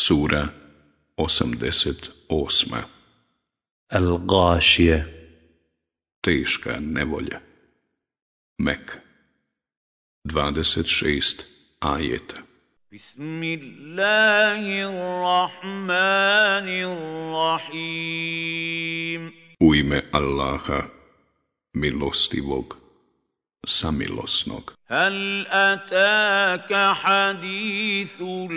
Sura 88. Al-Gashije Teška nevolja. Mek. 26 ajeta. Bismillahirrahmanirrahim. U ime Allaha, milostivog, samilosnog. Hal ataka hadithul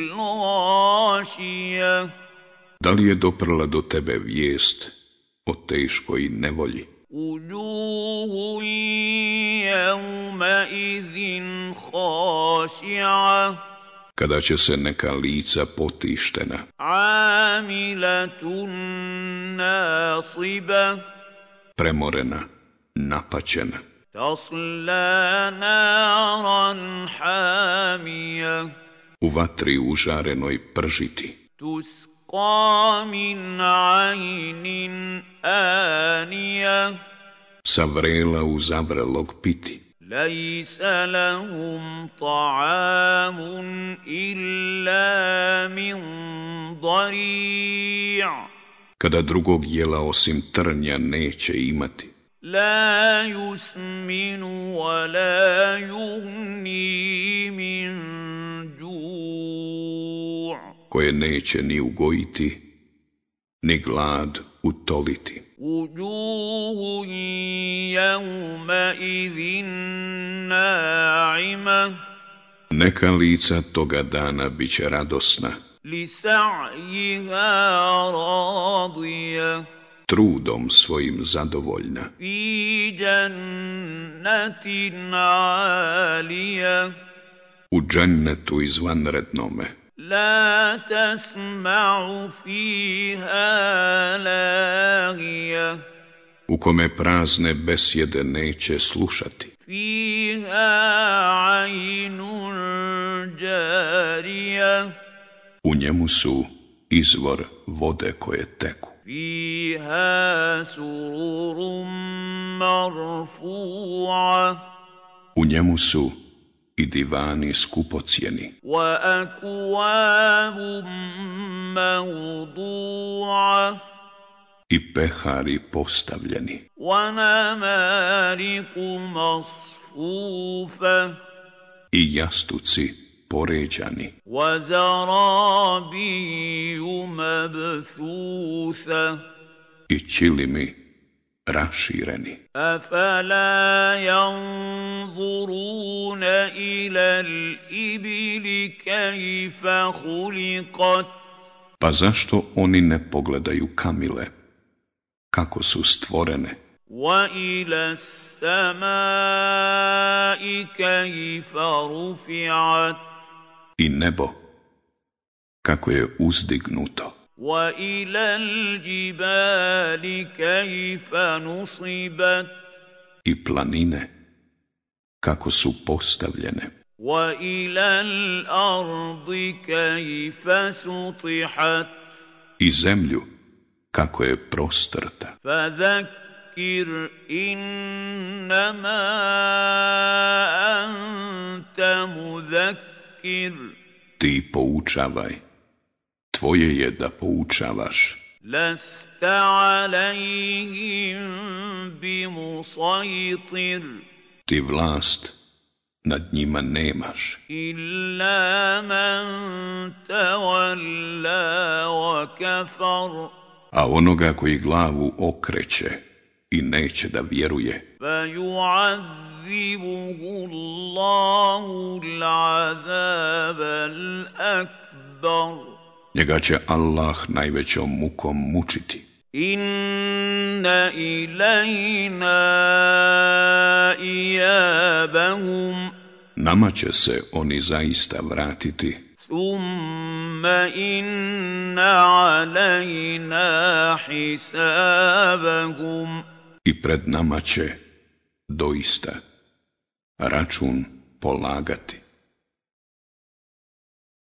Da li je doprla do tebe vijest o teškoj nevolji? Ujuhu jevma izin haši'a kada će se neka lica potištena. Amilatun nasiba. Premorena, napačena. u vatri užarenoj pržiti, تسقى من عين آنية sa vrela u zavrelog piti. ليس لهم طعام إلا من ضريع Kada drugog jela osim trnja neće imati, لا يسمن ولا يغني من جوع koje neće ni ugojiti, ni glad utoliti. وجوه يومئذ ناعمة Neka lica toga dana bit će radosna, لسعيها راضية trudom svojim zadovoljna, في جنة عالية u džennetu izvanrednome, لا تسمع فيها لاغية u kome prazne besjede neće slušati, فيها عين جارية u njemu su izvor vode koje teku, فيها سرور مرفوعة u njemu su i divani skupocjeni. I pehari postavljeni. I jastuci poređani. I čilimi rašireni. Afala yanzuruna ila al-ibili kayfa khuliqat. Pa zašto oni ne pogledaju kamile? Kako su stvorene? Wa ila samai kayfa rufi'at. I nebo kako je uzdignuto. وإلى الجبال كيف نصبت i planine, kako su postavljene, وإلى الأرض كيف سطحت i zemlju, kako je prostrta. فذكر إنما أنت مذكر Ti poučavaj, tvoje je da poučavaš. Lasta bi bimusajtir. Ti vlast nad njima nemaš. Illa man tawalla wa kafar. A onoga koji glavu okreće i neće da vjeruje. Fa yu'azibuhu Allahu al-azab al-akbar njega će Allah najvećom mukom mučiti. Inna ilajna ijabahum. Nama će se oni zaista vratiti. Summa inna alajna hisabahum. I pred nama će doista račun polagati.